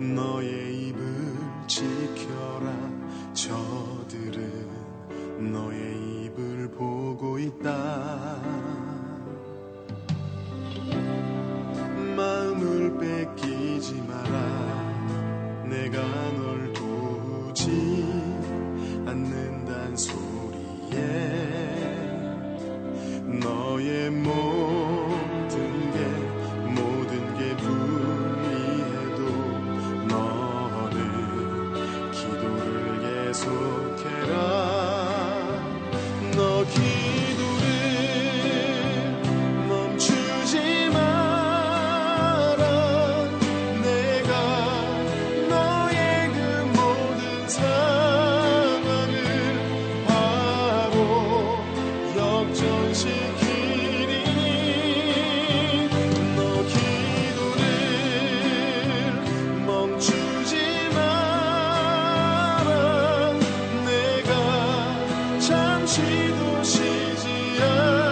너의 내가 잠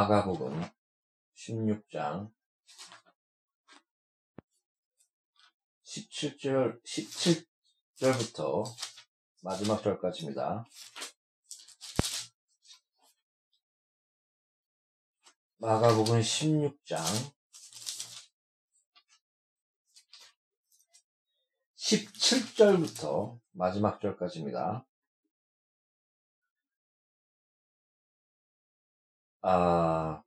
마가복음 16장 17절 17절부터 마지막 절까지입니다. 마가복음 16장 17절부터 마지막 절까지입니다. 아,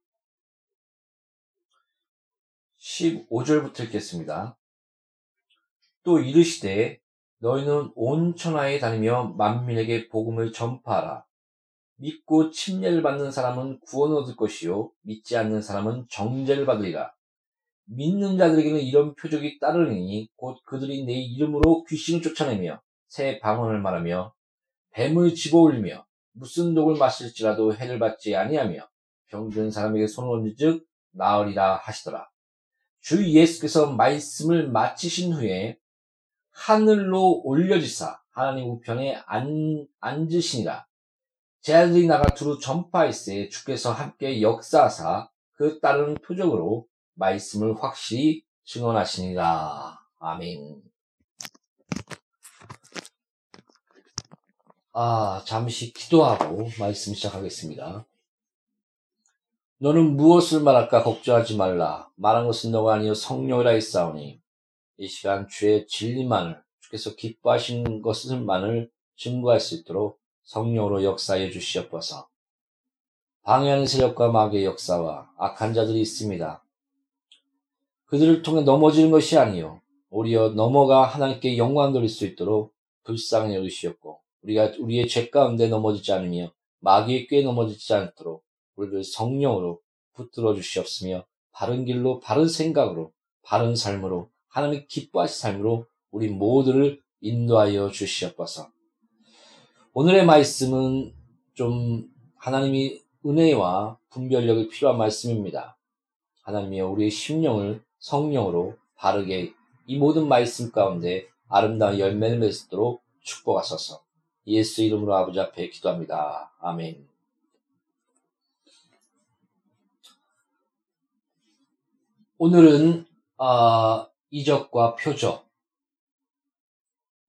15절부터 읽겠습니다. 또 이르시되 너희는 온 천하에 다니며 만민에게 복음을 전파하라. 믿고 침례를 받는 사람은 구원 얻을 것이요 믿지 않는 사람은 정죄를 받으리라. 믿는 자들에게는 이런 표적이 따르니 곧 그들이 내 이름으로 귀신을 쫓아내며 새 방언을 말하며 뱀을 집어올리며 무슨 독을 마실지라도 해를 받지 아니하며 병든 사람에게 손을 얹은즉 나으리라 하시더라. 주 예수께서 말씀을 마치신 후에 하늘로 올려지사 하나님 우편에 앉, 앉으시니라. 제 아들이 나가 두루 전파할세 주께서 함께 역사하사 그 따르는 표적으로 말씀을 확실히 증언하시니라. 아멘. 아, 잠시 기도하고 말씀 시작하겠습니다. 너는 무엇을 말할까 걱정하지 말라. 말한 것은 너가 아니요 성령이라 했사오니 이 시간 주의 진리만을 주께서 기뻐하시는 것을만을 증거할 수 있도록 성령으로 역사해 주시옵소서. 방해하는 세력과 마귀의 역사와 악한 자들이 있습니다. 그들을 통해 넘어지는 것이 아니요 오히려 넘어가 하나님께 영광 돌릴 수 있도록 불쌍히 여기시옵고 우리가 우리의 죄 가운데 넘어지지 않으며 마귀의 꾀에 넘어지지 않도록 우리를 성령으로 붙들어 주시옵으며 바른 길로 바른 생각으로 바른 삶으로 하나님 기뻐하신 삶으로 우리 모두를 인도하여 주시옵소서. 오늘의 말씀은 좀 하나님이 은혜와 분별력이 필요한 말씀입니다. 하나님이여 우리의 심령을 성령으로 바르게 이 모든 말씀 가운데 아름다운 열매를 맺도록 축복하소서. 예수 이름으로 아버지 앞에 기도합니다. 아멘. 오늘은 어, 이적과 표적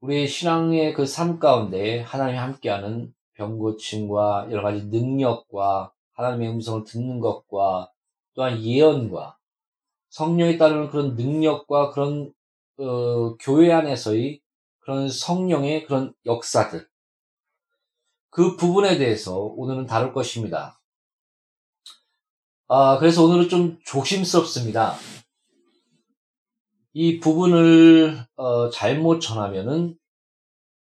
우리의 신앙의 그 삶 가운데 하나님이 함께하는 병 고침과 여러 가지 능력과 하나님의 음성을 듣는 것과 또한 예언과 성령에 따르는 그런 능력과 그런 어, 교회 안에서의 그런 성령의 그런 역사들 그 부분에 대해서 오늘은 다룰 것입니다. 아, 그래서 오늘은 좀 조심스럽습니다. 이 부분을 어, 잘못 전하면은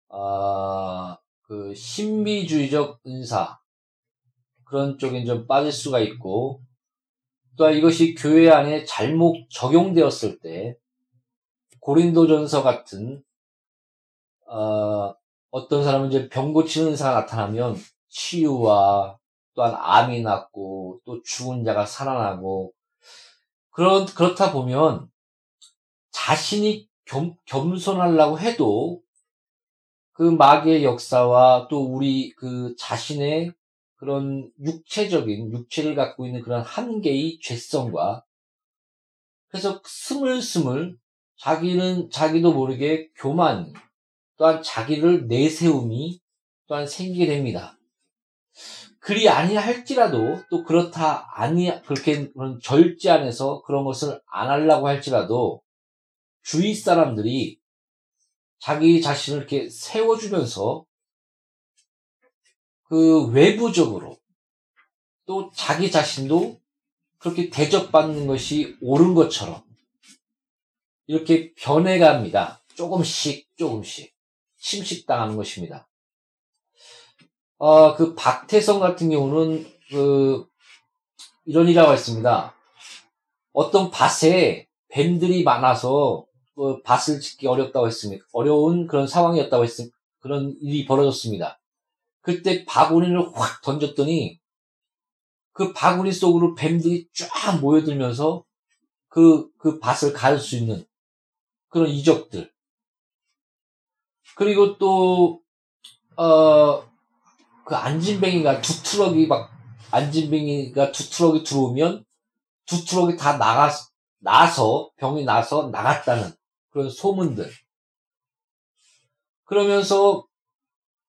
아, 그 신비주의적 은사 그런 쪽에 좀 빠질 수가 있고 또 이것이 교회 안에 잘못 적용되었을 때 고린도전서 같은 어, 어떤 사람은 이제 병 고치는 은사가 나타나면 치유와 또한 암이 낫고 또 죽은 자가 살아나고 그런 그렇다 보면 자신이 겸, 겸손하려고 해도 그 마귀의 역사와 또 우리 그 자신의 그런 육체적인 육체를 갖고 있는 그런 한계의 죄성과 그래서 스물스물 자기는 자기도 모르게 교만 또한 자기를 내세움이 또한 생기게 됩니다. 그리 아니할지라도 또 그렇다 아니 그렇게 그런 절제 안에서 그런 것을 안 하려고 할지라도 주위 사람들이 자기 자신을 이렇게 세워주면서 그 외부적으로 또 자기 자신도 그렇게 대접받는 것이 옳은 것처럼 이렇게 변해갑니다. 조금씩 조금씩. 침식당하는 것입니다. 어, 그 박태성 같은 경우는 그 이런 일화가 있습니다. 어떤 밭에 뱀들이 많아서 그 밭을 짓기 어렵다고 했습니다. 어려운 그런 상황이었다고 했습니다. 그런 일이 벌어졌습니다. 그때 바구니를 확 던졌더니 그 바구니 속으로 뱀들이 쫙 모여들면서 그, 그 밭을 갈수 있는 그런 이적들. 그리고 또, 어, 그 앉은뱅이가 두 트럭이 막, 앉은뱅이가 두 트럭이 들어오면 두 트럭이 다 나가, 나서, 병이 나서 나갔다는 그런 소문들. 그러면서,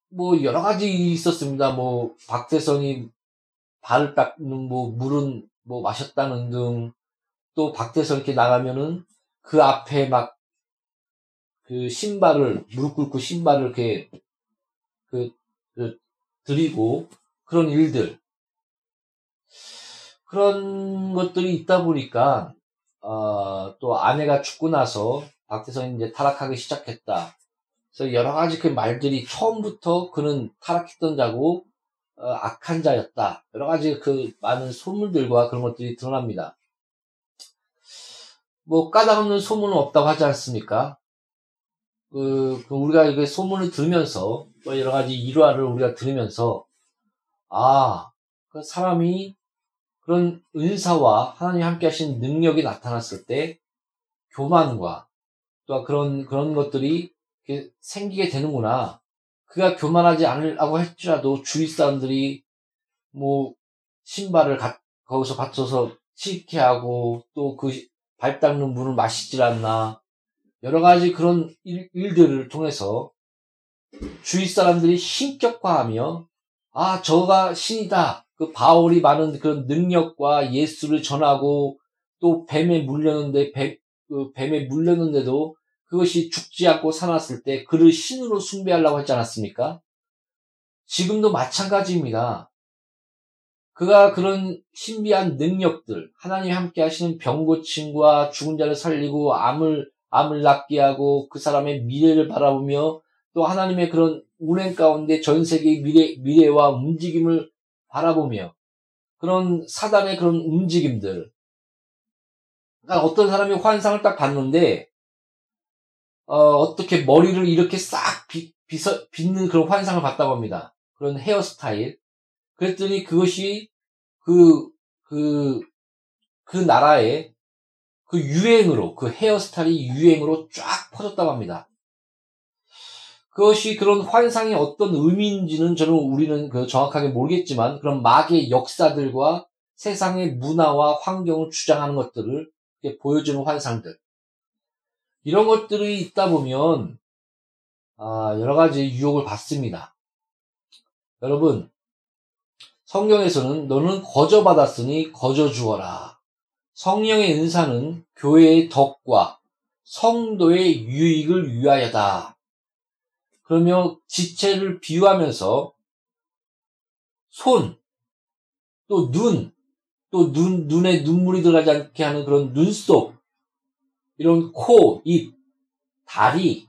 뭐, 여러 가지 있었습니다. 뭐, 박태선이 발을 닦는, 뭐, 물은 뭐, 마셨다는 등, 또 박태선 이렇게 나가면은 그 앞에 막 그 신발을 무릎 꿇고 신발을 이렇게 그, 그 드리고 그런 일들 그런 것들이 있다 보니까 어, 또 아내가 죽고 나서 박태선이 이제 타락하기 시작했다. 그래서 여러 가지 그 말들이 처음부터 그는 타락했던 자고 어, 악한 자였다. 여러 가지 그 많은 소문들과 그런 것들이 드러납니다. 뭐 까닭없는 소문은 없다고 하지 않습니까? 그, 그 우리가 이게 소문을 들으면서 또 여러 가지 일화를 우리가 들으면서 아, 그 사람이 그런 은사와 하나님 함께 하신 능력이 나타났을 때 교만과 또 그런 그런 것들이 생기게 되는구나. 그가 교만하지 않으라고 할지라도 주위 사람들이 뭐 신발을 가, 거기서 받쳐서 치게 하고 또 그 발 닦는 물을 마시질 않나 여러 가지 그런 일, 일들을 통해서 주위 사람들이 신격화하며 아 저가 신이다 그 바울이 많은 그런 능력과 예수를 전하고 또 뱀에 물렸는데 뱀, 그 뱀에 물렸는데도 그것이 죽지 않고 살았을 때 그를 신으로 숭배하려고 했지 않았습니까? 지금도 마찬가지입니다. 그가 그런 신비한 능력들, 하나님 함께 하시는 병고침과 죽은 자를 살리고 암을, 암을 낫게 하고 그 사람의 미래를 바라보며 또 하나님의 그런 운행 가운데 전 세계의 미래, 미래와 움직임을 바라보며 그런 사단의 그런 움직임들. 그러니까 어떤 사람이 환상을 딱 봤는데, 어, 어떻게 머리를 이렇게 싹 빗, 빗는 그런 환상을 봤다고 합니다. 그런 헤어스타일. 그랬더니 그것이 그, 그, 그 나라의 그 유행으로, 그 헤어스타일이 유행으로 쫙 퍼졌다고 합니다. 그것이 그런 환상이 어떤 의미인지는 저는 우리는 그 정확하게 모르겠지만 그런 마의 역사들과 세상의 문화와 환경을 주장하는 것들을 보여주는 환상들. 이런 것들이 있다 보면, 아, 여러 가지 유혹을 받습니다. 여러분, 성경에서는 너는 거저 받았으니 거저 주어라. 성령의 은사는 교회의 덕과 성도의 유익을 위하여다. 그러며 지체를 비유하면서 손, 또 눈, 또 눈, 눈에 눈물이 들어가지 않게 하는 그런 눈썹, 이런 코, 입, 다리,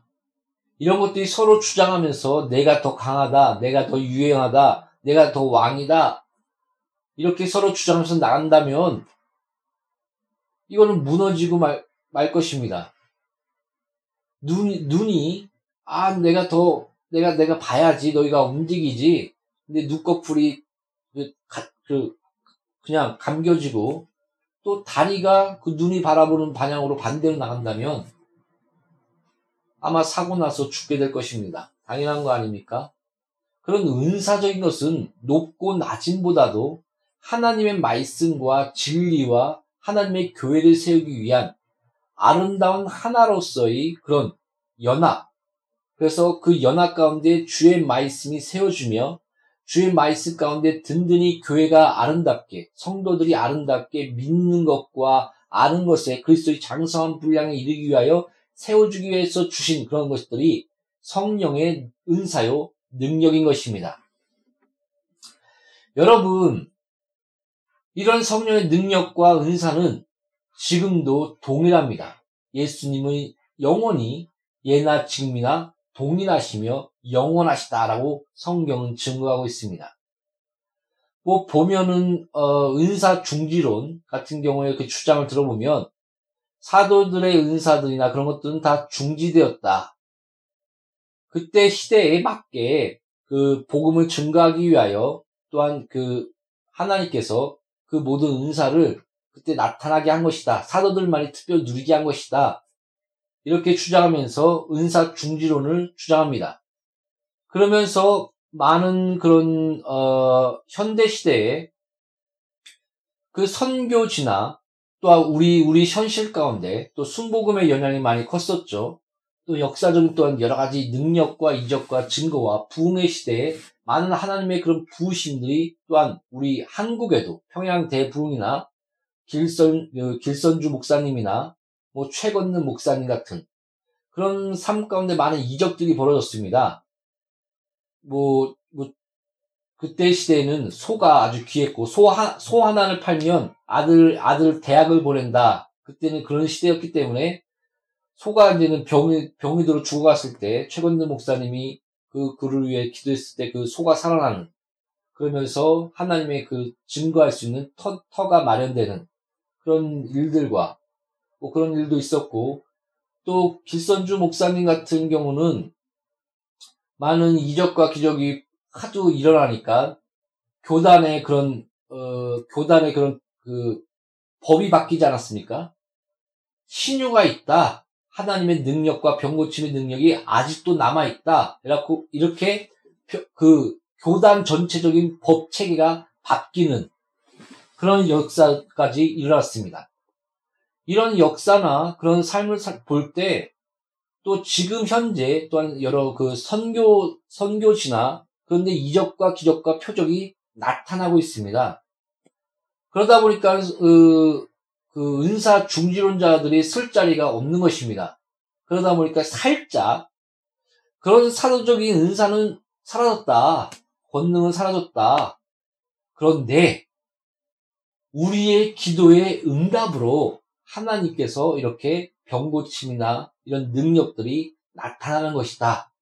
이런 것들이 서로 주장하면서 내가 더 강하다, 내가 더 유행하다, 내가 더 왕이다. 이렇게 서로 주장하면서 나간다면 이거는 무너지고 말, 말 것입니다. 눈, 눈이 아 내가 더 내가 내가 봐야지 너희가 움직이지. 근데 눈꺼풀이 그, 그 그냥 감겨지고 또 다리가 그 눈이 바라보는 방향으로 반대로 나간다면 아마 사고 나서 죽게 될 것입니다. 당연한 거 아닙니까? 그런 은사적인 것은 높고 낮음보다도 하나님의 말씀과 진리와 하나님의 교회를 세우기 위한 아름다운 하나로서의 그런 연합. 그래서 그 연합 가운데 주의 말씀이 세워주며 주의 말씀 가운데 든든히 교회가 아름답게 성도들이 아름답게 믿는 것과 아는 것에 그리스도의 장성한 분량에 이르기 위하여 세워주기 위해서 주신 그런 것들이 성령의 은사요 능력인 것입니다. 여러분, 이런 성령의 능력과 은사는 지금도 동일합니다. 예수님의 영원히 예나 지금이나 동일하시며 영원하시다라고 성경은 증거하고 있습니다. 뭐 보면은 어, 은사 중지론 같은 경우에 그 주장을 들어보면 사도들의 은사들이나 그런 것들은 다 중지되었다. 그때 시대에 맞게 그 복음을 증거하기 위하여 또한 그 하나님께서 그 모든 은사를 그때 나타나게 한 것이다. 사도들만이 특별히 누리게 한 것이다. 이렇게 주장하면서 은사 중지론을 주장합니다. 그러면서 많은 그런 어, 현대 시대에 그 선교지나 또한 우리 우리 현실 가운데 또 순복음의 영향이 많이 컸었죠. 또 역사적인 또한 여러 가지 능력과 이적과 증거와 부흥의 시대에 많은 하나님의 그런 부으심들이 또한 우리 한국에도 평양 대부흥이나 길선 그 길선주 목사님이나 뭐 최건는 목사님 같은 그런 삶 가운데 많은 이적들이 벌어졌습니다. 뭐, 뭐 그때 시대에는 소가 아주 귀했고 소, 하, 소 하나를 팔면 아들 아들 대학을 보낸다. 그때는 그런 시대였기 때문에 소가 이제는 병이, 병이 들어 죽어갔을 때, 최건들 목사님이 그 그를 위해 기도했을 때 그 소가 살아나는, 그러면서 하나님의 그 증거할 수 있는 터, 터가 마련되는 그런 일들과, 뭐 그런 일도 있었고, 또 길선주 목사님 같은 경우는 많은 이적과 기적이 하도 일어나니까 교단의 그런 어, 교단의 그런 그 법이 바뀌지 않았습니까? 신유가 있다. 하나님의 능력과 병고침의 능력이 아직도 남아 있다. 그래갖고 이렇게 그 교단 전체적인 법 체계가 바뀌는 그런 역사까지 일어났습니다. 이런 역사나 그런 삶을 볼 때 또 지금 현재 또한 여러 그 선교 선교지나 그런데 이적과 기적과 표적이 나타나고 있습니다. 그러다 보니까 그, 그 은사 중지론자들이 쓸 자리가 없는 것입니다. 그러다 보니까 살짝 그런 사도적인 은사는 사라졌다. 권능은 사라졌다. 그런데 우리의 기도의 응답으로 하나님께서 이렇게 병고침이나 이런 능력들이 나타나는 것이다.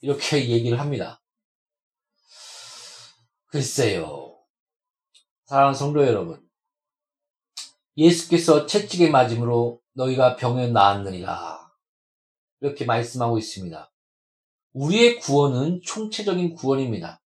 이렇게 얘기를 합니다. 글쎄요. 사랑하는 성도 여러분. 예수께서 채찍에 맞음으로 너희가 병에 나았느니라. 이렇게 말씀하고 있습니다. 우리의 구원은 총체적인 구원입니다.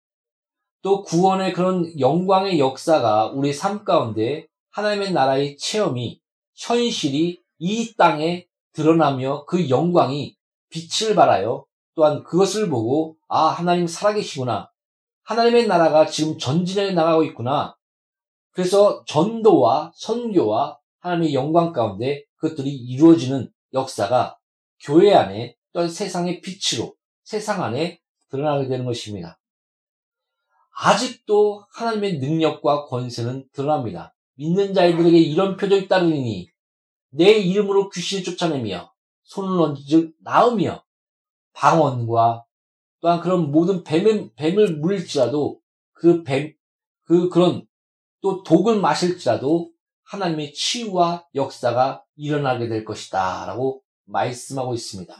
또 구원의 그런 영광의 역사가 우리 삶 가운데 하나님의 나라의 체험이 현실이 이 땅에 드러나며 그 영광이 빛을 발하여 또한 그것을 보고 아 하나님 살아계시구나 하나님의 나라가 지금 전진해 나가고 있구나 그래서 전도와 선교와 하나님의 영광 가운데 그것들이 이루어지는 역사가 교회 안에 또한 세상의 빛으로 세상 안에 드러나게 되는 것입니다. 아직도 하나님의 능력과 권세는 드러납니다. 믿는 자들에게 이런 표적이 따르니 내 이름으로 귀신을 쫓아내며 손을 얹어 나으며 방언과 또한 그런 모든 뱀을, 뱀을 물릴지라도 그 뱀, 그 그런 또 독을 마실지라도 하나님의 치유와 역사가 일어나게 될 것이다. 라고 말씀하고 있습니다.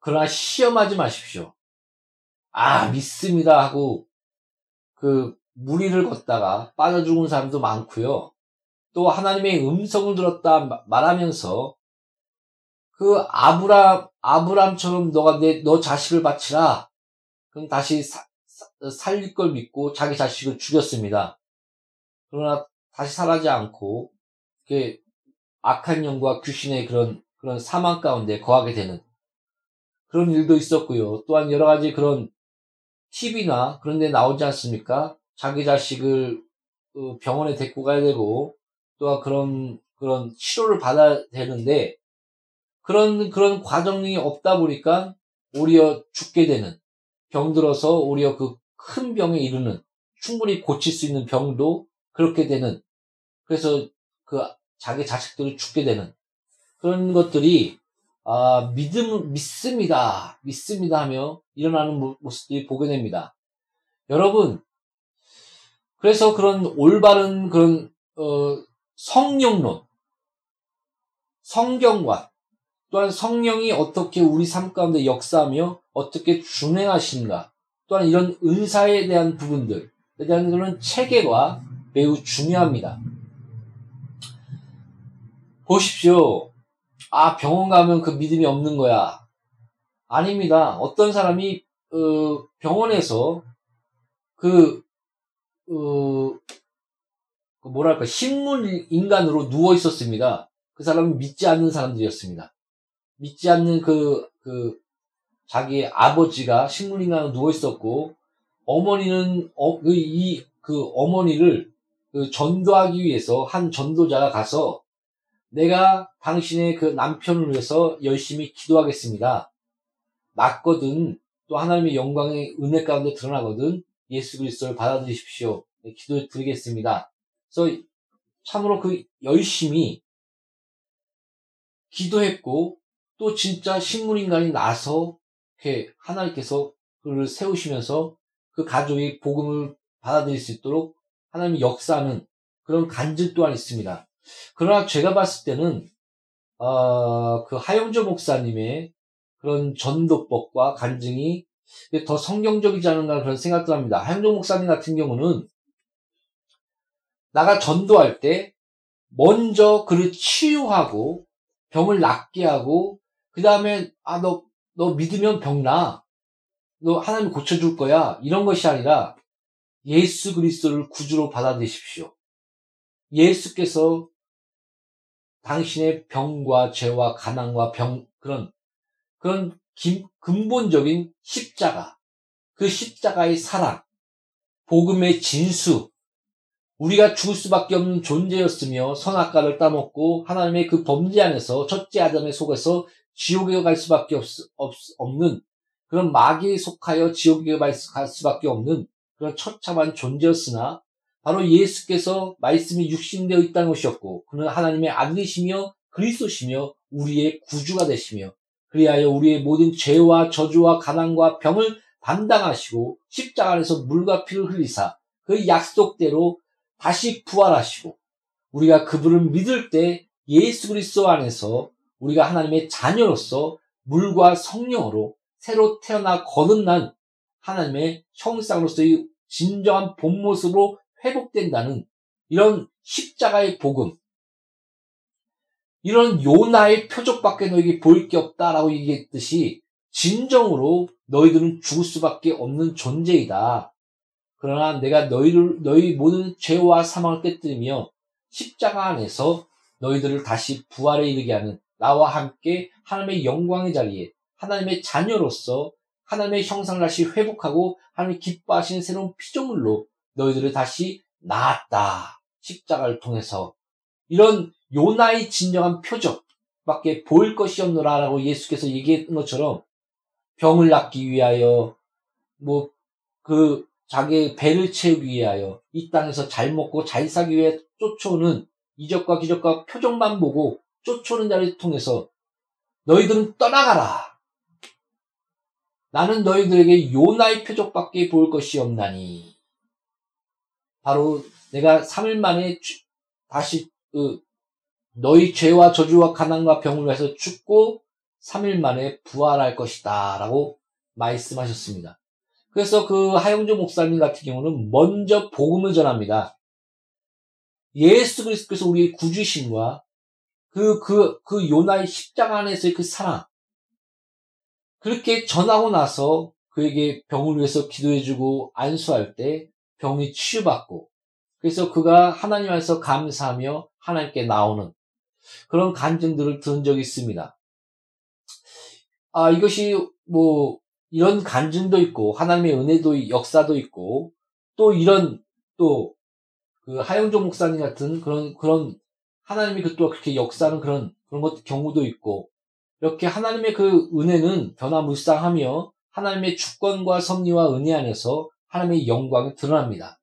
그러나 시험하지 마십시오. 아, 믿습니다 하고 그 무리를 걷다가 빠져 죽은 사람도 많고요. 또 하나님의 음성을 들었다 말하면서 그 아브람 아브람처럼 너가 내 너 자식을 바치라. 그럼 다시 사, 살릴 걸 믿고 자기 자식을 죽였습니다. 그러나 다시 살아지 않고 그 악한 영과 귀신의 그런 그런 사망 가운데 거하게 되는 그런 일도 있었고요. 또한 여러 가지 그런 TV나 그런 데 나오지 않습니까? 자기 자식을 그 병원에 데리고 가야 되고 또한 그런 그런 치료를 받아야 되는데 그런 그런 과정이 없다 보니까 오히려 죽게 되는 병들어서 오히려 그 큰 병에 이르는 충분히 고칠 수 있는 병도 그렇게 되는 그래서 그 자기 자식들이 죽게 되는 그런 것들이 아, 믿음 믿습니다 믿습니다 하며 일어나는 모습들이 보게 됩니다. 여러분 그래서 그런 올바른 그런 어, 성령론, 성경과 또한 성령이 어떻게 우리 삶 가운데 역사하며 어떻게 준행하신가, 또한 이런 은사에 대한 부분들에 대한 그런 체계가 매우 중요합니다. 보십시오. 아, 병원 가면 그 믿음이 없는 거야. 아닙니다. 어떤 사람이, 어, 병원에서 그, 어, 그 뭐랄까 식물 인간으로 누워 있었습니다. 그 사람은 믿지 않는 사람들이었습니다. 믿지 않는 그, 그, 자기 아버지가 식물 인간으로 누워 있었고, 어머니는, 어, 그, 이, 그 어머니를 그 전도하기 위해서 한 전도자가 가서 내가 당신의 그 남편을 위해서 열심히 기도하겠습니다. 맞거든. 또 하나님의 영광의 은혜 가운데 드러나거든. 예수 그리스도를 받아들이십시오. 네, 기도 드리겠습니다. 그래서 참으로 그 열심히 기도했고 또 진짜 식물인간이 나서 이렇게 하나님께서 그를 세우시면서 그 가족이 복음을 받아들일 수 있도록 하나님이 역사하는 그런 간증 또한 있습니다. 그러나 제가 봤을 때는 어, 그 하영조 목사님의 그런 전도법과 간증이 더 성경적이지 않은가 그런 생각도 합니다. 하영조 목사님 같은 경우는 나가 전도할 때 먼저 그를 치유하고 병을 낫게 하고 그 다음에 아 너 너 믿으면 병 나. 너 하나님 고쳐줄 거야. 이런 것이 아니라 예수 그리스도를 구주로 받아들이십시오. 예수께서 당신의 병과 죄와 가난과 병 그런 그런 기, 근본적인 십자가 그 십자가의 사랑 복음의 진수. 우리가 죽을 수밖에 없는 존재였으며 선악과를 따먹고 하나님의 그 범죄 안에서 첫째 아담의 속에서 지옥에 갈 수밖에 없, 없, 없는 그런 마귀에 속하여 지옥에 갈 수밖에 없는 그런 처참한 존재였으나 바로 예수께서 말씀이 육신되어 있다는 것이었고 그는 하나님의 아들이시며 그리스도시며 우리의 구주가 되시며 그리하여 우리의 모든 죄와 저주와 가난과 병을 담당하시고 십자가 안에서 물과 피를 흘리사 그 약속대로 다시 부활하시고 우리가 그분을 믿을 때 예수 그리스도 안에서 우리가 하나님의 자녀로서 물과 성령으로 새로 태어나 거듭난 하나님의 형상으로서의 진정한 본 모습으로 회복된다는 이런 십자가의 복음, 이런 요나의 표적밖에 너에게 보일 게 없다라고 얘기했듯이 진정으로 너희들은 죽을 수밖에 없는 존재이다. 그러나 내가 너희를 너희 모든 죄와 사망을 깨뜨리며 십자가 안에서 너희들을 다시 부활에 이르게 하는 나와 함께 하나님의 영광의 자리에 하나님의 자녀로서 하나님의 형상을 다시 회복하고 하나님 기뻐하시는 새로운 피조물로 너희들을 다시 낳았다. 십자가를 통해서 이런 요나의 진정한 표적밖에 보일 것이 없노라라고 예수께서 얘기했던 것처럼 병을 낫기 위하여 뭐 그 자기의 배를 채우기 위하여 이 땅에서 잘 먹고 잘 살기 위해 쫓아오는 이적과 기적과 표적만 보고 쫓아오는 자를 통해서 너희들은 떠나가라. 나는 너희들에게 요나의 표적밖에 보일 것이 없나니. 바로 내가 3일 만에 다시 그 너희 죄와 저주와 가난과 병을 위해서 죽고 3일 만에 부활할 것이다. 라고 말씀하셨습니다. 그래서 그 하영조 목사님 같은 경우는 먼저 복음을 전합니다. 예수 그리스도께서 우리의 구주신과 그, 그, 그 요나의 십자가 안에서의 그 사랑. 그렇게 전하고 나서 그에게 병을 위해서 기도해주고 안수할 때 병이 치유받고 그래서 그가 하나님 안에서 감사하며 하나님께 나오는 그런 간증들을 들은 적이 있습니다. 아, 이것이 뭐, 이런 간증도 있고, 하나님의 은혜도, 역사도 있고, 또 이런, 또, 그 하영조 목사님 같은 그런, 그런, 하나님이 그또 그렇게 역사하는 그런, 그런 것, 경우도 있고, 이렇게 하나님의 그 은혜는 변화무쌍하며, 하나님의 주권과 섭리와 은혜 안에서 하나님의 영광이 드러납니다.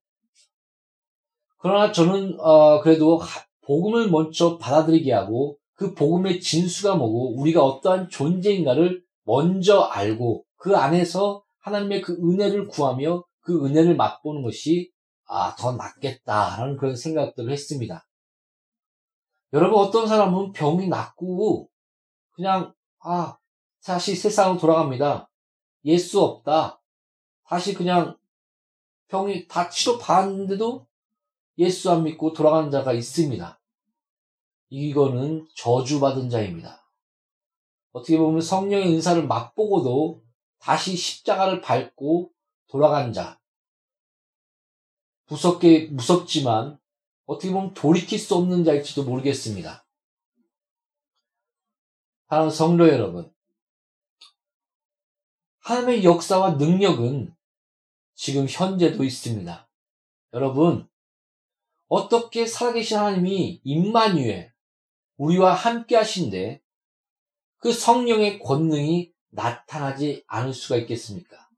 그러나 저는, 어, 그래도 복음을 먼저 받아들이게 하고 그 복음의 진수가 뭐고 우리가 어떠한 존재인가를 먼저 알고 그 안에서 하나님의 그 은혜를 구하며 그 은혜를 맛보는 것이 아, 더 낫겠다라는 그런 생각들을 했습니다. 여러분 어떤 사람은 병이 낫고 그냥 아, 다시 세상으로 돌아갑니다. 예수 없다. 다시 그냥 병이 다 치료 받았는데도 예수 안 믿고 돌아가는 자가 있습니다. 이거는 저주받은 자입니다. 어떻게 보면 성령의 은사를 맛보고도 다시 십자가를 밟고 돌아간 자. 무섭게, 무섭지만 어떻게 보면 돌이킬 수 없는 자일지도 모르겠습니다. 하나님 성도 여러분. 하나님의 역사와 능력은 지금 현재도 있습니다. 여러분, 어떻게 살아계신 하나님이 임마누엘 우리와 함께 하신데 그 성령의 권능이 나타나지 않을 수가 있겠습니까?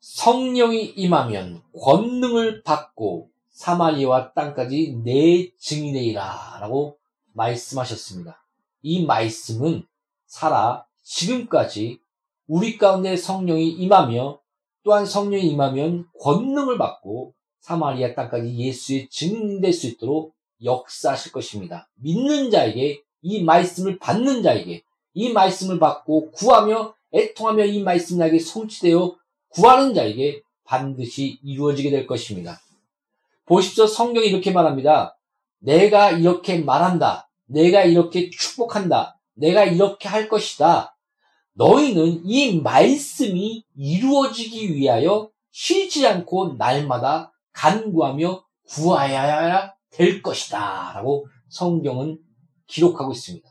성령이 임하면 권능을 받고 사마리아와 땅까지 내 증인이라 라고 말씀하셨습니다. 이 말씀은 살아 지금까지 우리 가운데 성령이 임하며 또한 성령이 임하면 권능을 받고 사마리아 땅까지 예수의 증인 될 수 있도록 역사하실 것입니다. 믿는 자에게 이 말씀을 받는 자에게 이 말씀을 받고 구하며 애통하며 이 말씀 나에게 성취되어 구하는 자에게 반드시 이루어지게 될 것입니다. 보십시오. 성경이 이렇게 말합니다. 내가 이렇게 말한다. 내가 이렇게 축복한다. 내가 이렇게 할 것이다. 너희는 이 말씀이 이루어지기 위하여 쉬지 않고 날마다 간구하며 구하여야 될 것이다. 라고 성경은 기록하고 있습니다.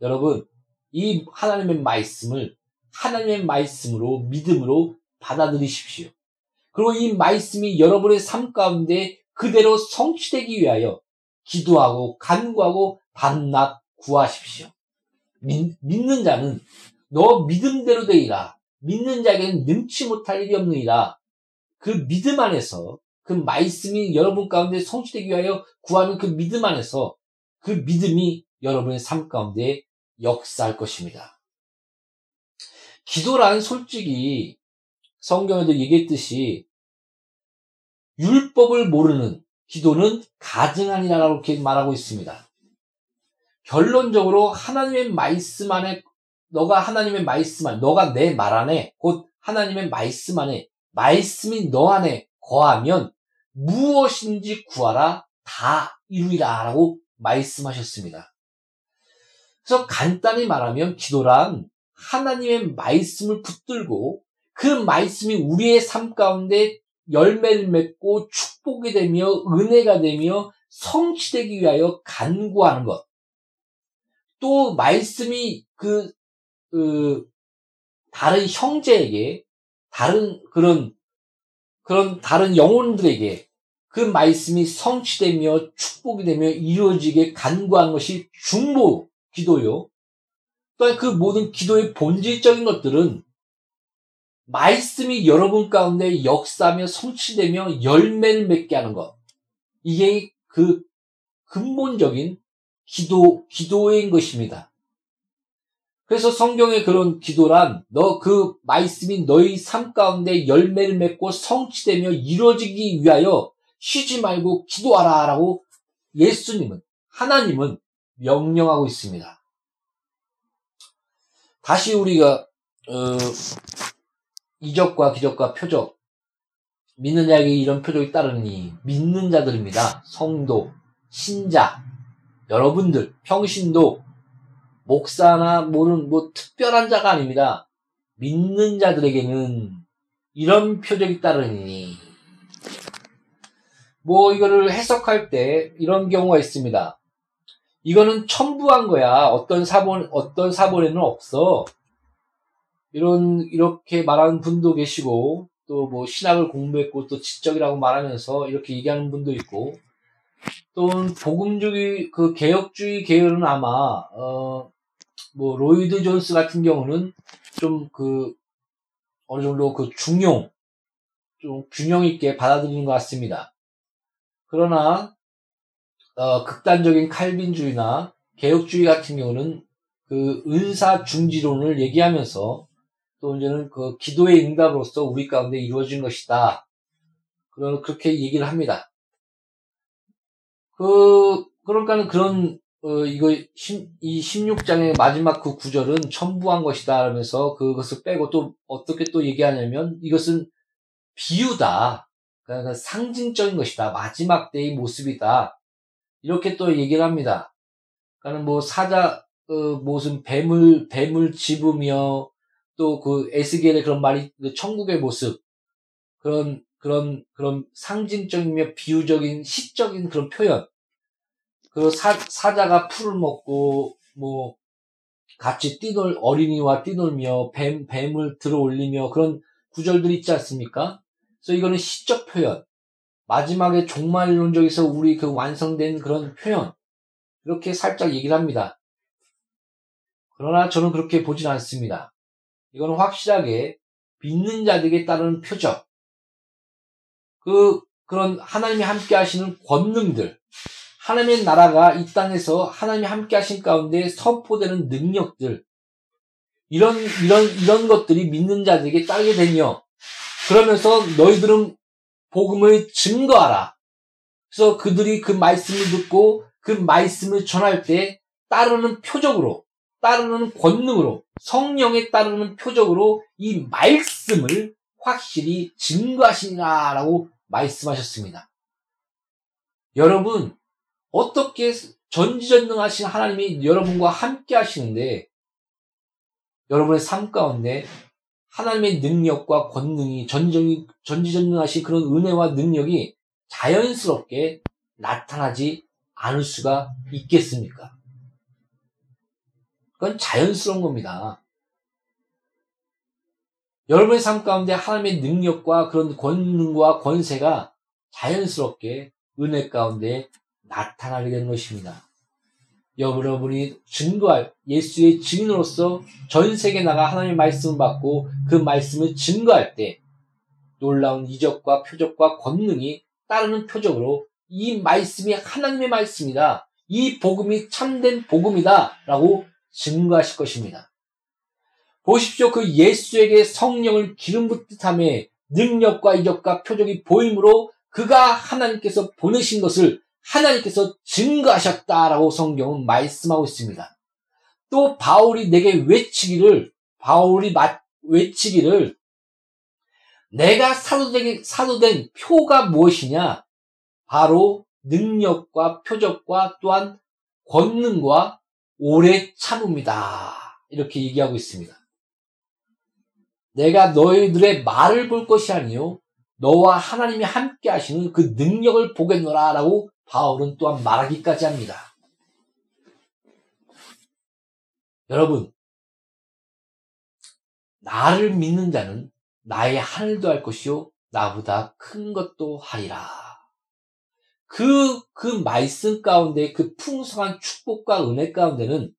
여러분, 이 하나님의 말씀을 하나님의 말씀으로 믿음으로 받아들이십시오. 그리고 이 말씀이 여러분의 삶 가운데 그대로 성취되기 위하여 기도하고 간구하고 밤낮 구하십시오. 믿, 는 자는 너 믿음대로 되리라. 믿는 자에게는 능치 못할 일이 없느니라. 그 믿음 안에서 그 말씀이 여러분 가운데 성취되기 위하여 구하는 그 믿음 안에서 그 믿음이 여러분의 삶 가운데 역사할 것입니다. 기도란 솔직히 성경에도 얘기했듯이 율법을 모르는 기도는 가증하니라라고 이렇게 말하고 있습니다. 결론적으로 하나님의 말씀 안에 너가 하나님의 말씀 안에 너가 내 말 안에 곧 하나님의 말씀 안에 말씀이 너 안에 거하면 무엇인지 구하라 다 이루리라라고 말씀하셨습니다. 그래서 간단히 말하면 기도란 하나님의 말씀을 붙들고 그 말씀이 우리의 삶 가운데 열매를 맺고 축복이 되며 은혜가 되며 성취되기 위하여 간구하는 것. 또 말씀이 그, 그 다른 형제에게 다른 그런 그런 다른 영혼들에게 그 말씀이 성취되며 축복이 되며 이루어지게 간구한 것이 중보 기도요. 또한 그 모든 기도의 본질적인 것들은 말씀이 여러분 가운데 역사하며 성취되며 열매를 맺게 하는 것. 이게 그 근본적인 기도, 기도인 것입니다. 그래서 성경의 그런 기도란 너 그 말씀이 너희 삶 가운데 열매를 맺고 성취되며 이루어지기 위하여 쉬지 말고 기도하라 라고 예수님은 하나님은 명령하고 있습니다. 다시 우리가 어, 이적과 기적과 표적 믿는 자에게 이런 표적이 따르니 믿는 자들입니다. 성도, 신자, 여러분들, 평신도, 목사나 뭐는 뭐 특별한 자가 아닙니다. 믿는 자들에게는 이런 표적이 따르니 뭐 이거를 해석할 때 이런 경우가 있습니다. 이거는 첨부한 거야. 어떤 사본 어떤 사본에는 없어. 이런 이렇게 말하는 분도 계시고 또 뭐 신학을 공부했고 또 지적이라고 말하면서 이렇게 얘기하는 분도 있고 또 복음주의 그 개혁주의 계열은 아마 어 뭐 로이드 존스 같은 경우는 좀 그 어느 정도 그 중용 좀 균형 있게 받아들이는 것 같습니다. 그러나 어, 극단적인 칼빈주의나 개혁주의 같은 경우는 그 은사 중지론을 얘기하면서 또 이제는 그 기도의 응답으로서 우리 가운데 이루어진 것이다. 그런 그렇게 얘기를 합니다. 그 그러니까는 그런 어, 이거 신, 이 16장의 마지막 그 구절은 첨부한 것이다 하면서 그것을 빼고 또 어떻게 또 얘기하냐면 이것은 비유다. 그러니까 상징적인 것이다. 마지막 때의 모습이다. 이렇게 또 얘기를 합니다. 그러니까 뭐 사자 어, 무슨 뱀을 뱀을 집으며 또 그 에스겔의 그런 말이 그 천국의 모습 그런 그런 그런 상징적이며 비유적인 시적인 그런 표현 그 사, 사자가 풀을 먹고 뭐 같이 뛰놀 어린이와 뛰놀며 뱀 뱀을 들어 올리며 그런 구절들이 있지 않습니까? 그래서 이거는 시적 표현 마지막에 종말론적에서 우리 그 완성된 그런 표현 이렇게 살짝 얘기를 합니다. 그러나 저는 그렇게 보진 않습니다. 이거는 확실하게 믿는 자들에게 따르는 표적. 그, 그런 하나님이 함께 하시는 권능들. 하나님의 나라가 이 땅에서 하나님이 함께 하신 가운데 선포되는 능력들. 이런, 이런, 이런 것들이 믿는 자들에게 따르게 되며, 그러면서 너희들은 복음을 증거하라. 그래서 그들이 그 말씀을 듣고 그 말씀을 전할 때 따르는 표적으로, 따르는 권능으로, 성령에 따르는 표적으로 이 말씀을 확실히 증거하시니라라고 말씀하셨습니다. 여러분, 어떻게 전지전능하신 하나님이 여러분과 함께 하시는데 여러분의 삶 가운데 하나님의 능력과 권능이 전지, 전지전능하신 그런 은혜와 능력이 자연스럽게 나타나지 않을 수가 있겠습니까? 그건 자연스러운 겁니다. 여러분의 삶 가운데 하나님의 능력과 그런 권능과 권세가 자연스럽게 은혜 가운데 나타나게 되는 것입니다. 여러분이 증거할 예수의 증인으로서 전 세계 나가 하나님의 말씀을 받고 그 말씀을 증거할 때 놀라운 이적과 표적과 권능이 따르는 표적으로 이 말씀이 하나님의 말씀이다. 이 복음이 참된 복음이다. 라고 증거하실 것입니다. 보십시오. 그 예수에게 성령을 기름 붓듯함에 능력과 이적과 표적이 보임으로 그가 하나님께서 보내신 것을 하나님께서 증거하셨다라고 성경은 말씀하고 있습니다. 또 바울이 내게 외치기를 바울이 외치기를 내가 사도된, 사도된 표가 무엇이냐? 바로 능력과 표적과 또한 권능과 오래 참음이다. 이렇게 얘기하고 있습니다. 내가 너희들의 말을 볼 것이 아니요 너와 하나님이 함께 하시는 그 능력을 보겠노라라고 바울은 또한 말하기까지 합니다. 여러분, 나를 믿는 자는 나의 하늘도 할 것이요, 나보다 큰 것도 하리라. 그, 그 말씀 가운데 그 풍성한 축복과 은혜 가운데는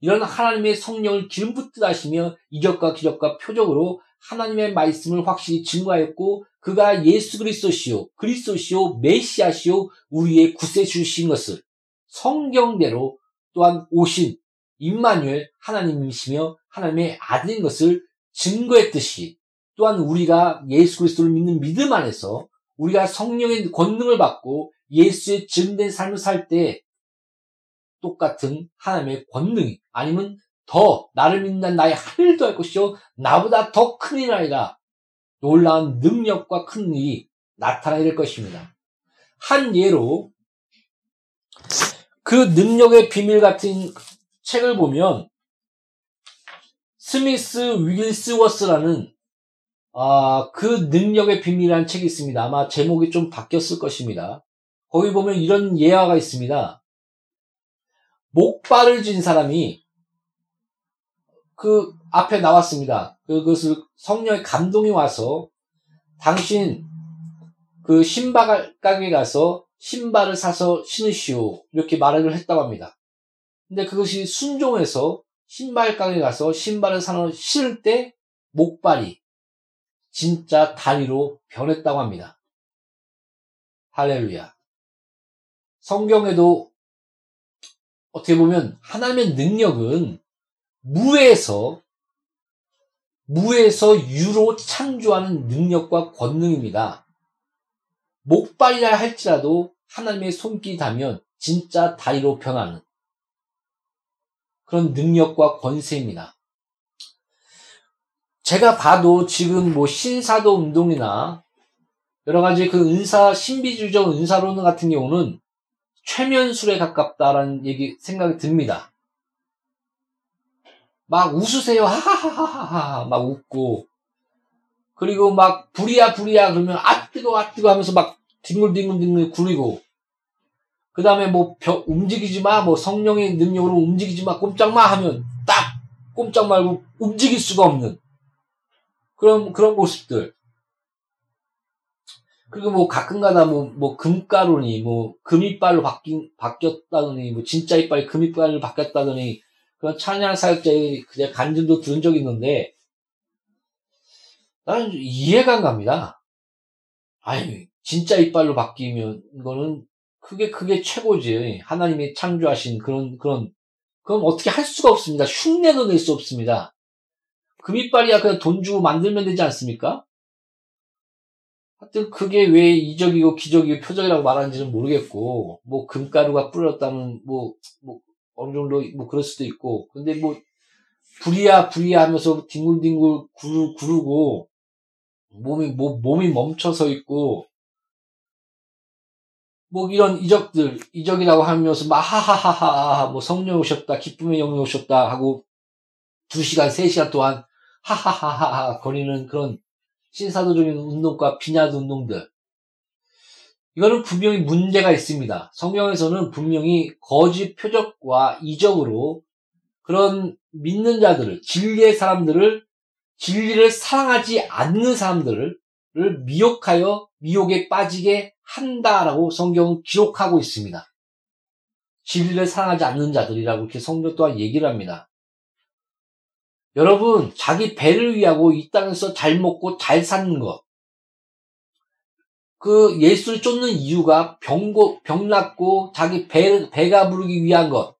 이런 하나님의 성령을 기름 붓듯 하시며 이적과 기적과 표적으로 하나님의 말씀을 확실히 증거하였고 그가 예수 그리스도시요 그리스도시요 메시아시요 우리의 구세주신 것을 성경대로 또한 오신 임마누엘 하나님이시며 하나님의 아들인 것을 증거했듯이 또한 우리가 예수 그리스도를 믿는 믿음 안에서 우리가 성령의 권능을 받고 예수의 증된 삶을 살 때 똑같은 하나님의 권능이 아니면 더 나를 믿는 나의 하늘도 할 것이요 나보다 더 큰이나이다 놀라운 능력과 큰 일이 나타나게 될 것입니다. 한 예로 그 능력의 비밀 같은 책을 보면 스미스 윌스워스라는 아, 그 능력의 비밀이라는 책이 있습니다. 아마 제목이 좀 바뀌었을 것입니다. 거기 보면 이런 예화가 있습니다. 목발을 쥔 사람이 그 앞에 나왔습니다. 그것을 성령의 감동이 와서 당신 그 신발 가게 가서 신발을 사서 신으시오. 이렇게 말을 했다고 합니다. 근데 그것이 순종해서 신발 가게 가서 신발을 사서 신을 때 목발이 진짜 다리로 변했다고 합니다. 할렐루야. 성경에도 어떻게 보면 하나님의 능력은 무에서 무에서 유로 창조하는 능력과 권능입니다. 목발이라 할지라도 하나님의 손길이 닿으면 진짜 다리로 변하는 그런 능력과 권세입니다. 제가 봐도 지금 뭐 신사도 운동이나 여러 가지 그 은사, 신비주의적 은사론 같은 경우는 최면술에 가깝다라는 얘기, 생각이 듭니다. 막 웃으세요. 하하하하하. 막 웃고. 그리고 막 불이야 불이야 그러면 아 뜨거 아 뜨거 하면서 막 뒹굴뒹굴뒹굴 구리고. 그 다음에 뭐 벼, 움직이지 마. 뭐 성령의 능력으로 움직이지 마. 꼼짝 마 하면 딱 꼼짝 말고 움직일 수가 없는 그런 그런 모습들. 그리고 뭐 가끔가다 뭐, 뭐 금가루니 뭐 금이빨로 바뀐 바뀌었다더니 뭐 진짜 이빨이 금이빨로 바뀌었다더니 그런 찬양 사역자의 그냥 간증도 들은 적이 있는데, 나는 이해가 안 갑니다. 아니, 진짜 이빨로 바뀌면, 이거는 그게, 그게 최고지. 하나님이 창조하신 그런, 그런, 그럼 어떻게 할 수가 없습니다. 흉내도 낼 수 없습니다. 금이빨이야 그냥 돈 주고 만들면 되지 않습니까? 하여튼 그게 왜 이적이고 기적이고 표적이라고 말하는지는 모르겠고, 뭐 금가루가 뿌렸다는, 뭐, 뭐, 어느 정도 뭐 그럴 수도 있고 근데 뭐 불이야 불이야 하면서 뒹굴뒹굴 구르, 구르고 몸이 뭐, 몸이 멈춰서 있고 뭐 이런 이적들, 이적이라고 하면서 막 하하하하, 뭐 성령 오셨다, 기쁨의 영이 오셨다 하고 두 시간, 세 시간 동안 하하하하 거리는 그런 신사도적인 운동과 비냐드 운동들. 이거는 분명히 문제가 있습니다. 성경에서는 분명히 거짓 표적과 이적으로 그런 믿는 자들을, 진리의 사람들을, 진리를 사랑하지 않는 사람들을 미혹하여 미혹에 빠지게 한다라고 성경은 기록하고 있습니다. 진리를 사랑하지 않는 자들이라고 이렇게 성경 또한 얘기를 합니다. 여러분, 자기 배를 위하고 이 땅에서 잘 먹고 잘 사는 것. 그 예수를 쫓는 이유가 병고, 병 낫고 자기 배, 배가 부르기 위한 것.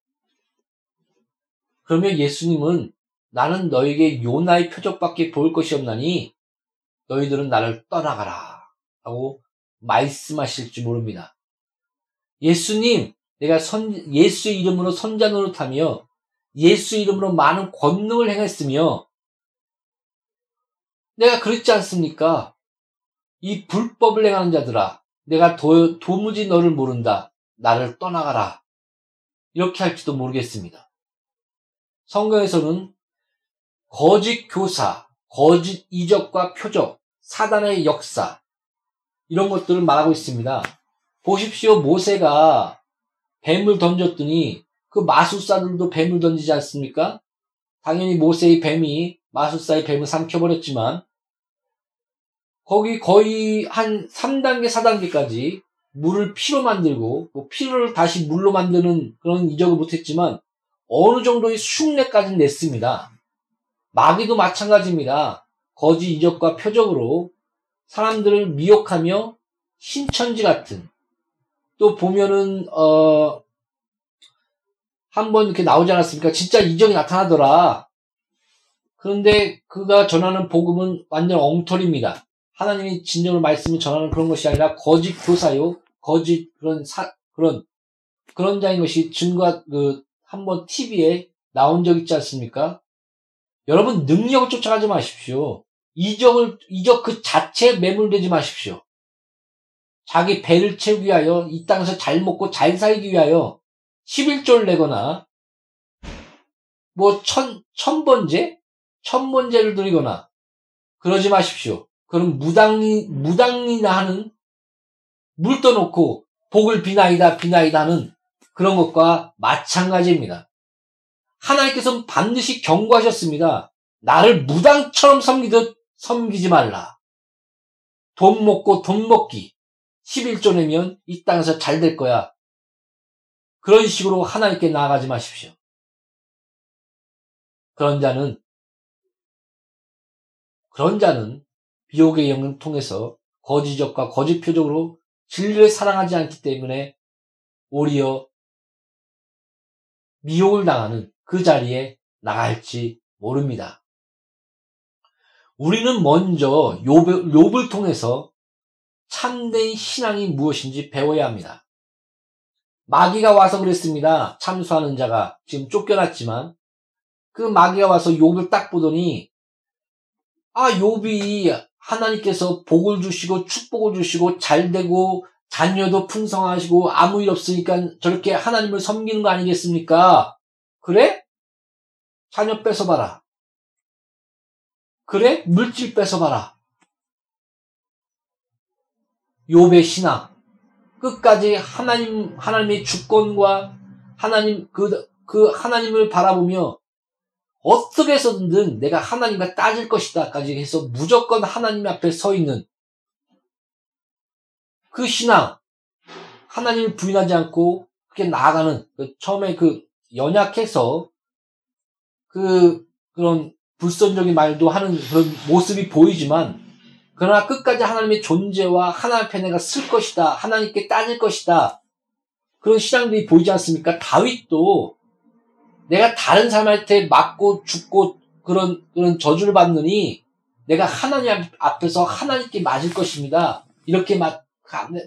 그러면 예수님은 나는 너에게 요나의 표적밖에 보일 것이 없나니 너희들은 나를 떠나가라. 하고 말씀하실지 모릅니다. 예수님, 내가 선, 예수 이름으로 선자 노릇하며 예수 이름으로 많은 권능을 행했으며 내가 그랬지 않습니까? 이 불법을 행하는 자들아, 내가 도, 도무지 너를 모른다. 나를 떠나가라. 이렇게 할지도 모르겠습니다. 성경에서는 거짓 교사, 거짓 이적과 표적, 사단의 역사, 이런 것들을 말하고 있습니다. 보십시오. 모세가 뱀을 던졌더니 그 마술사들도 뱀을 던지지 않습니까? 당연히 모세의 뱀이 마술사의 뱀을 삼켜버렸지만 거기 거의 한 3단계, 4단계까지 물을 피로 만들고 뭐 피를 다시 물로 만드는 그런 이적을 못했지만 어느 정도의 흉내까지 냈습니다. 마귀도 마찬가지입니다. 거짓 이적과 표적으로 사람들을 미혹하며 신천지 같은 또 보면은 어 한번 이렇게 나오지 않았습니까? 진짜 이적이 나타나더라. 그런데 그가 전하는 복음은 완전 엉터리입니다. 하나님이 진정으로 말씀을 전하는 그런 것이 아니라 거짓 교사요, 거짓 그런 사 그런 그런 자인 것이 증거 그 한번 TV에 나온 적 있지 않습니까? 여러분 능력을 쫓아가지 마십시오. 이적을, 이적 그 자체에 매몰되지 마십시오. 자기 배를 채우기 위하여 이 땅에서 잘 먹고 잘 살기 위하여 11조를 내거나 뭐 천, 천번제? 천번제를 드리거나 그러지 마십시오. 그럼 무당이, 무당이나 하는 물 떠놓고 복을 비나이다, 비나이다 하는 그런 것과 마찬가지입니다. 하나님께서는 반드시 경고하셨습니다. 나를 무당처럼 섬기듯 섬기지 말라. 돈 먹고 돈 먹기. 11조 내면 이 땅에서 잘 될 거야. 그런 식으로 하나님께 나아가지 마십시오. 그런 자는, 그런 자는 비옥의 영을 통해서 거지적과 거짓 표적으로 진리를 사랑하지 않기 때문에 오히려 미혹을 당하는 그 자리에 나갈지 모릅니다. 우리는 먼저 욥을, 욥을 통해서 참된 신앙이 무엇인지 배워야 합니다. 마귀가 와서 그랬습니다. 참수하는 자가 지금 쫓겨났지만 그 마귀가 와서 욥을 딱 보더니 아 욥이 하나님께서 복을 주시고 축복을 주시고 잘 되고 자녀도 풍성하시고 아무 일 없으니까 저렇게 하나님을 섬기는 거 아니겠습니까? 그래? 자녀 뺏어봐라. 그래? 물질 뺏어봐라. 욥의 신앙. 끝까지 하나님, 하나님의 주권과 하나님, 그, 그 하나님을 바라보며 어떻게 해서든 내가 하나님과 따질 것이다까지 해서 무조건 하나님 앞에 서 있는 그 신앙. 하나님을 부인하지 않고 그렇게 나아가는, 그 처음에 그 연약해서 그, 그런 불선적인 말도 하는 그런 모습이 보이지만 그러나 끝까지 하나님의 존재와 하나님 앞에 내가 쓸 것이다. 하나님께 따질 것이다. 그런 신앙들이 보이지 않습니까? 다윗도 내가 다른 사람한테 맞고 죽고 그런 그런 저주를 받느니 내가 하나님 앞에서 하나님께 맞을 것입니다. 이렇게 맞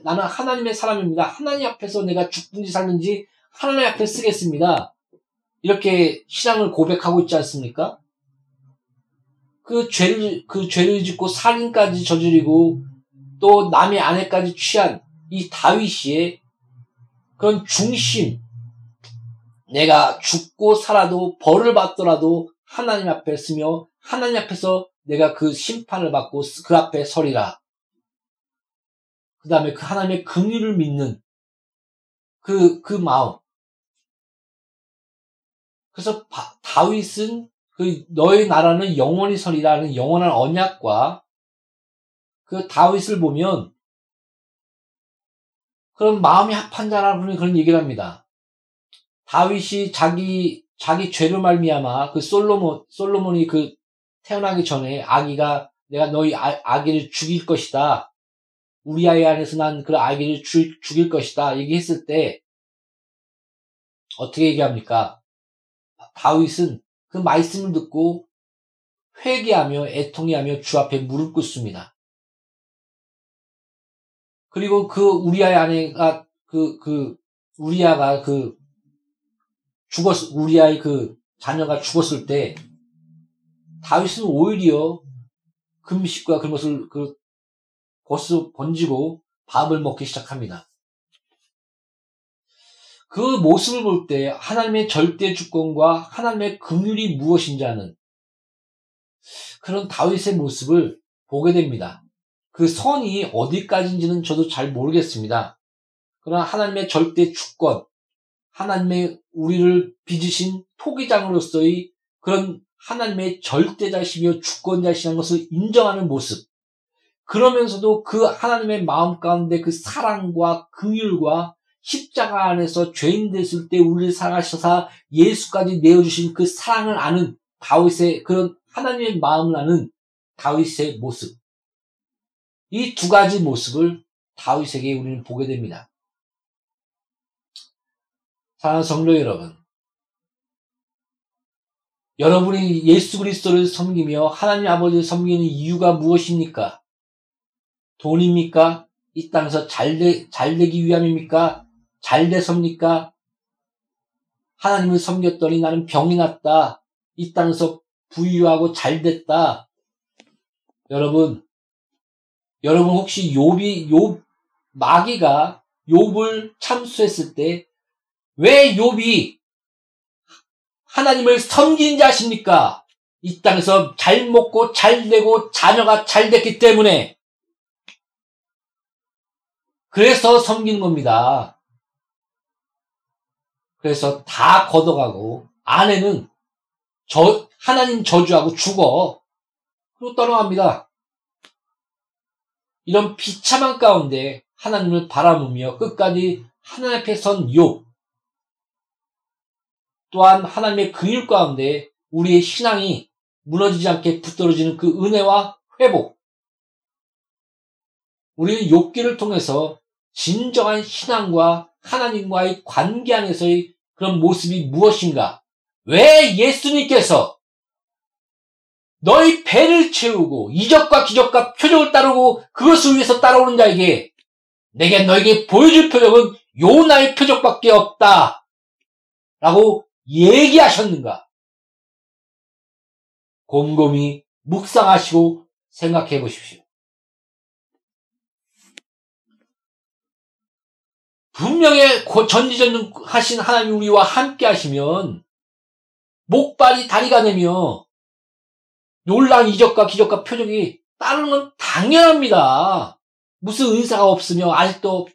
나는 하나님의 사람입니다. 하나님 앞에서 내가 죽든지 살든지 하나님 앞에 쓰겠습니다. 이렇게 신앙을 고백하고 있지 않습니까? 그 죄를, 그 죄를 짓고 살인까지 저지르고 또 남의 아내까지 취한 이 다윗이 그런 중심, 내가 죽고 살아도 벌을 받더라도 하나님 앞에 서며 하나님 앞에서 내가 그 심판을 받고 그 앞에 서리라. 그 다음에 그 하나님의 긍휼을 믿는 그, 그 마음. 그래서 바, 다윗은 그 너의 나라는 영원히 서리라는 영원한 언약과 그 다윗을 보면 그런 마음이 합한 자라는 그런 얘기를 합니다. 다윗이 자기 자기 죄로 말미암아 그 솔로몬 솔로몬이 그 태어나기 전에 아기가 내가 너희 아, 아기를 죽일 것이다. 우리 아이 안에서 난 그 아기를 죽, 죽일 것이다. 얘기했을 때 어떻게 얘기합니까? 다윗은 그 말씀을 듣고 회개하며 애통해하며 주 앞에 무릎 꿇습니다. 그리고 그 우리아의 아내가 그, 그, 우리아가 그, 죽었, 우리아의 그 자녀가 죽었을 때, 다윗은 오히려 금식과 그것을 그, 벗어 번지고 밥을 먹기 시작합니다. 그 모습을 볼 때 하나님의 절대 주권과 하나님의 긍휼이 무엇인지 아는 그런 다윗의 모습을 보게 됩니다. 그 선이 어디까지인지는 저도 잘 모르겠습니다. 그러나 하나님의 절대 주권, 하나님의 우리를 빚으신 토기장으로서의 그런 하나님의 절대자시며 주권자시라는 것을 인정하는 모습. 그러면서도 그 하나님의 마음 가운데 그 사랑과 긍휼과 십자가 안에서 죄인 됐을 때 우리를 사랑하셔서 예수까지 내어주신 그 사랑을 아는 다윗의 그런 하나님의 마음을 아는 다윗의 모습. 이 두 가지 모습을 다윗에게 우리는 보게 됩니다. 사랑하는 성도 여러분. 여러분이 예수 그리스도를 섬기며 하나님 아버지를 섬기는 이유가 무엇입니까? 돈입니까? 이 땅에서 잘, 되, 잘 되기 위함입니까? 잘 돼섭니까? 하나님을 섬겼더니 나는 병이 났다. 이 땅에서 부유하고 잘 됐다. 여러분, 여러분 혹시 욥이 욥 마귀가 욥을 참수했을 때 왜 욥이 하나님을 섬긴 자십니까? 이 땅에서 잘 먹고 잘 되고 자녀가 잘 됐기 때문에 그래서 섬긴 겁니다. 그래서 다 걷어가고 아내는 저 하나님 저주하고 죽어. 그리고 떠나갑니다. 이런 비참한 가운데 하나님을 바라보며 끝까지 하나님 앞에 선 욥. 또한 하나님의 긍휼 가운데 우리의 신앙이 무너지지 않게 붙들어지는 그 은혜와 회복. 우리는 욥기를 통해서 진정한 신앙과 하나님과의 관계 안에서의 그런 모습이 무엇인가? 왜 예수님께서 너희 배를 채우고 이적과 기적과 표적을 따르고 그것을 위해서 따라오는 자에게 내게 너에게 보여줄 표적은 요나의 표적밖에 없다. 라고 얘기하셨는가? 곰곰이 묵상하시고 생각해 보십시오. 분명히 전지전능 하신 하나님 우리와 함께 하시면 목발이 다리가 되며 놀란 이적과 기적과 표적이 따르는 건 당연합니다. 무슨 은사가 없으며 아직도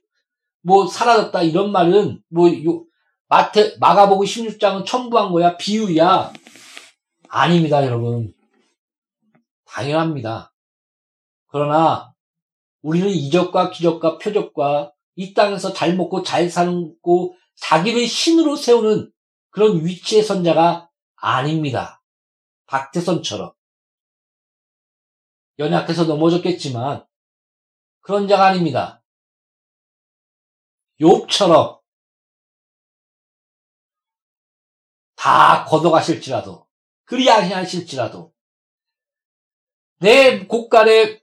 뭐 사라졌다 이런 말은 뭐 요, 마태 마가복음 16장은 첨부한 거야 비유야 아닙니다 여러분 당연합니다. 그러나 우리는 이적과 기적과 표적과 이 땅에서 잘 먹고 잘 살고 자기를 신으로 세우는 그런 위치의 선자가 아닙니다. 박태선처럼. 연약해서 넘어졌겠지만 그런 자가 아닙니다. 욥처럼 다 걷어가실지라도 그리 아니하실지라도 내 곳간에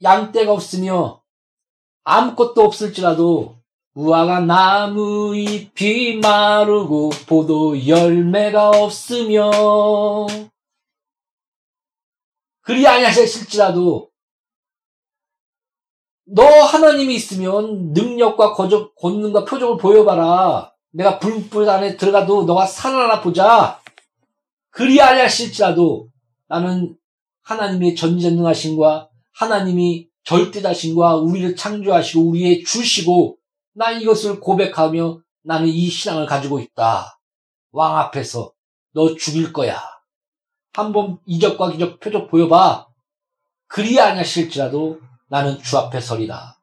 양떼가 없으며 아무것도 없을지라도 무화과 나무 잎이 마르고 포도 열매가 없으며 그리 아니하실지라도 너 하나님이 있으면 능력과 거적, 권능과 표적을 보여봐라. 내가 불불 안에 들어가도 너가 살아나 보자. 그리 아니하실지라도 나는 하나님의 전전능하신과 하나님이 절대자신과 우리를 창조하시고 우리의 주시고 나 이것을 고백하며 나는 이 신앙을 가지고 있다. 왕 앞에서 너 죽일 거야. 한번 이적과 기적 표적 보여봐. 그리 아니하실지라도 나는 주 앞에 서리라.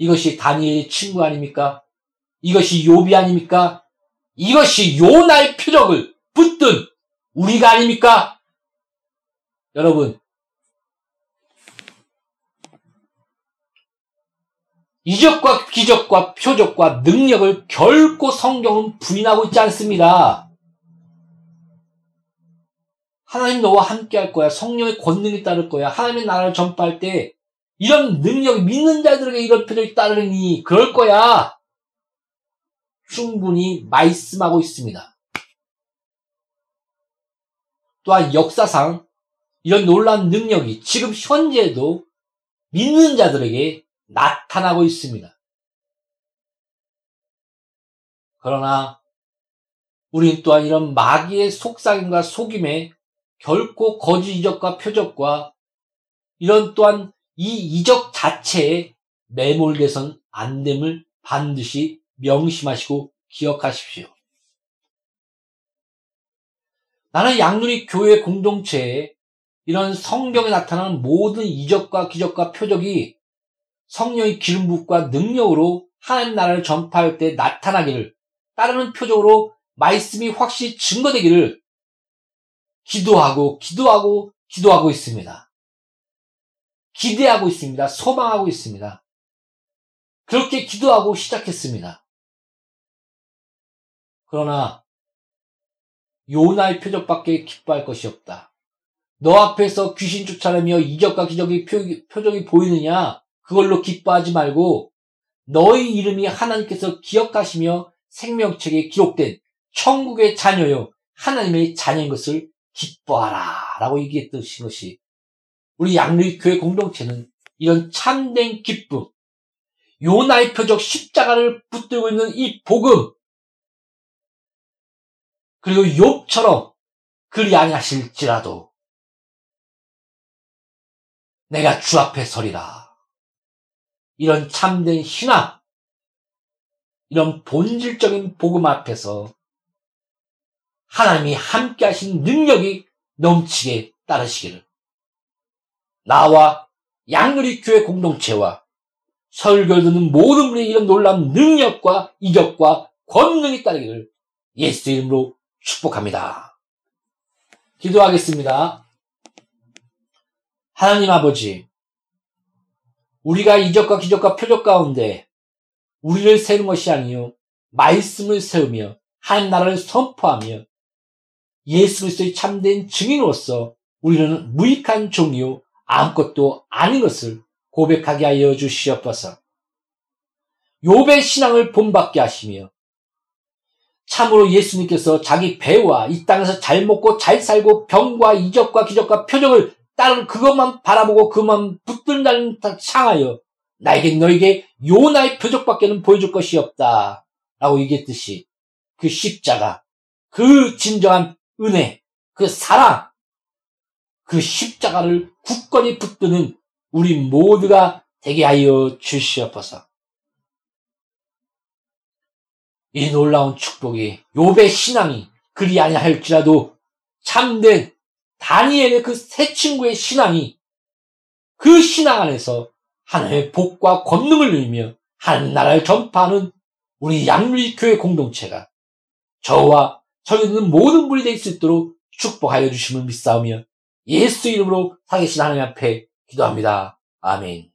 이것이 다니엘의 친구 아닙니까? 이것이 요비 아닙니까? 이것이 요나의 표적을 붙든 우리가 아닙니까? 여러분, 이적과 기적과 표적과 능력을 결코 성경은 부인하고 있지 않습니다. 하나님 너와 함께 할 거야. 성령의 권능이 따를 거야. 하나님의 나라를 전파할 때 이런 능력이 믿는 자들에게 이런 표적이 따르니 그럴 거야. 충분히 말씀하고 있습니다. 또한 역사상 이런 놀라운 능력이 지금 현재도 믿는 자들에게 나타나고 있습니다. 그러나 우리는 또한 이런 마귀의 속삭임과 속임에 결코 거짓 이적과 표적과 이런 또한 이 이적 자체에 매몰돼선 안 됨을 반드시 명심하시고 기억하십시오. 나는 양누리 교회 공동체에 이런 성경에 나타나는 모든 이적과 기적과 표적이 성령의 기름 붓과 능력으로 하나님 나라를 전파할 때 나타나기를 따르는 표적으로 말씀이 확실히 증거되기를 기도하고 기도하고 기도하고 있습니다. 기대하고 있습니다. 소망하고 있습니다. 그렇게 기도하고 시작했습니다. 그러나 요나의 표적밖에 기뻐할 것이 없다. 너 앞에서 귀신 쫓아내며 이적과 기적이 표적이 보이느냐? 그걸로 기뻐하지 말고 너희 이름이 하나님께서 기억하시며 생명책에 기록된 천국의 자녀요 하나님의 자녀인 것을 기뻐하라 라고 얘기했던 것이 우리 양리 교회 공동체는 이런 참된 기쁨 요나의 표적 십자가를 붙들고 있는 이 복음 그리고 욥처럼 그리 아니하실지라도 내가 주 앞에 서리라. 이런 참된 신앙, 이런 본질적인 복음 앞에서 하나님이 함께 하신 능력이 넘치게 따르시기를 나와 양누리 교회 공동체와 설교 듣는 모든 분이 이런 놀라운 능력과 이적과 권능이 따르기를 예수 이름으로 축복합니다. 기도하겠습니다. 하나님 아버지, 우리가 이적과 기적과 표적 가운데 우리를 세우는 것이 아니요 말씀을 세우며 한 나라를 선포하며 예수 그리스도의 참된 증인으로서 우리는 무익한 종이요 아무것도 아닌 것을 고백하게 하여 주시옵소서. 요배 신앙을 본받게 하시며 참으로 예수님께서 자기 배와 이 땅에서 잘 먹고 잘 살고 병과 이적과 기적과 표적을 다른 그것만 바라보고 그것만 붙들다는 상하여 나에게 너에게 요나의 표적밖에는 보여줄 것이 없다. 라고 얘기했듯이 그 십자가, 그 진정한 은혜, 그 사랑, 그 십자가를 굳건히 붙드는 우리 모두가 되게 하여 주시옵소서. 이 놀라운 축복이 요배 신앙이 그리 아니할지라도 참된 다니엘의 그 세 친구의 신앙이 그 신앙 안에서 하나님의 복과 권능을 누리며 하나님 나라를 전파하는 우리 양리 교회 공동체가 저와 저희 있는 모든 분이 될 수 있도록 축복하여 주심을 믿사오며 예수 이름으로 살계신 하나님 앞에 기도합니다. 아멘.